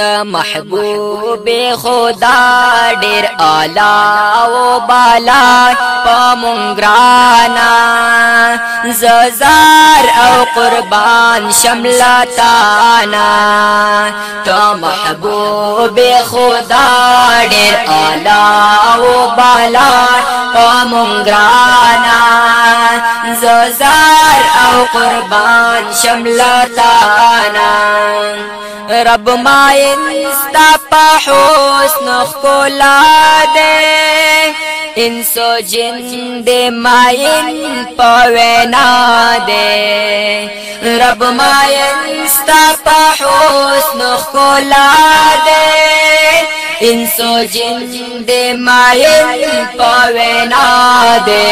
د محبوب خدا ډیر اعلی او بالا پمونګرانا ززار او قربان شملا تانا تو محبوب خدا ډیر اعلی او بالا او مونګرانا ززار او قربان شملا تانا رب ما انستا په حسن خلا دے in so jin de mayin pawena de rab mayin sta pa husn khula de in so jin de mayin pawena de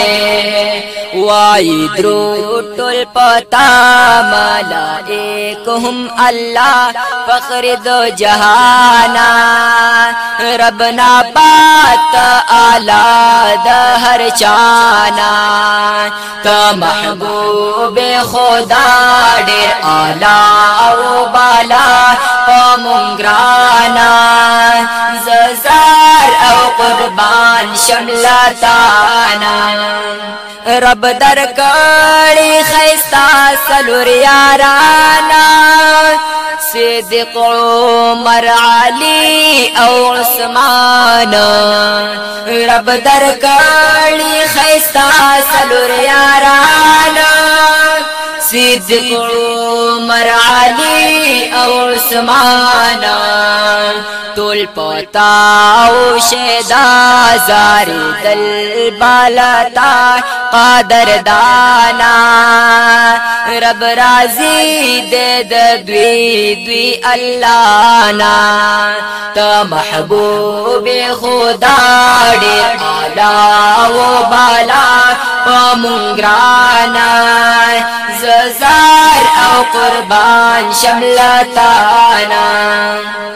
wai dro tul pata mala ek hum allah fakhr do jahana rab na pata اعلی د هر چانا ته محبوب خدا ډیر اعلی او بالا قوم ګرانا ززار او قربان شملا تانا رب در کړي خيستا سلور یارانا صدق عمر علي او عثمان رب درکړي خيستا سلور ياران صدق عمر علي او عثمان تول پتا او شدا زاری دل بالتا قادر دانا رب رازی دے د دوی دوی الله نا تا محبوب خدا ډیر اعلی او بالا پمونګرانا ززار او قربان شملتانا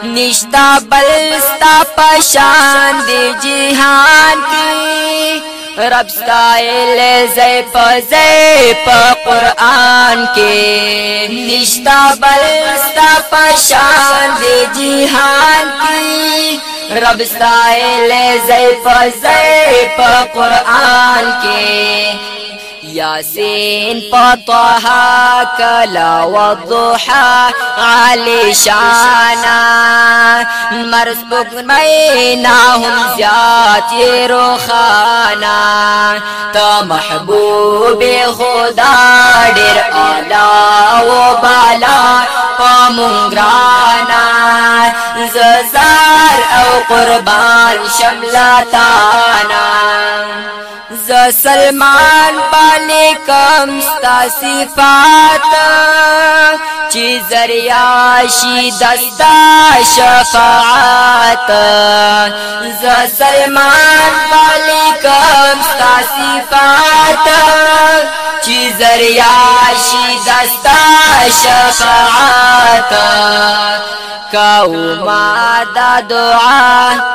نشتا بلستا پشان دی جهان کی رب ستایل زی په زی په قران کې نشتا بل ستا په شان دی جهان کې رب استایل زیف زیف قران کې یاسین فطه کلا وضحا علی شانا مرز بگمینا ہم زیادی روخانا تا محبوب خدا در آلا و بالا پا منگرانا ززان او قربان شملا تانا ز سلمان باندې کم ستا صفات چې ذریعہ شي دستا شفاعت ز سلمان باندې کم ستا صفات چې ذریعہ شي دستا شفاعت کاو ما دا دعا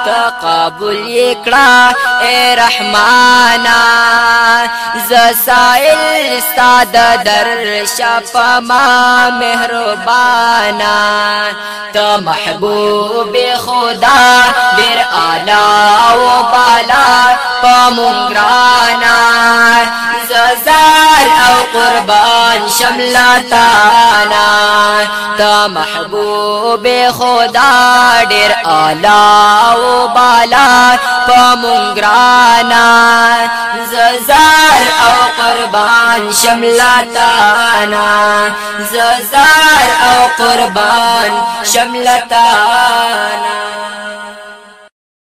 تقبل یکړه اے رحمانا زسائل استاد در شفما مهربانا ته محبوب خدا ډیر لاو بالا پمونګرانا ززار او قربان شملا تانا تا محبوب خدا ډیر الاو بالا پمونګرانا ززار او قربان شملا تانا ززار او قربان شملا تانا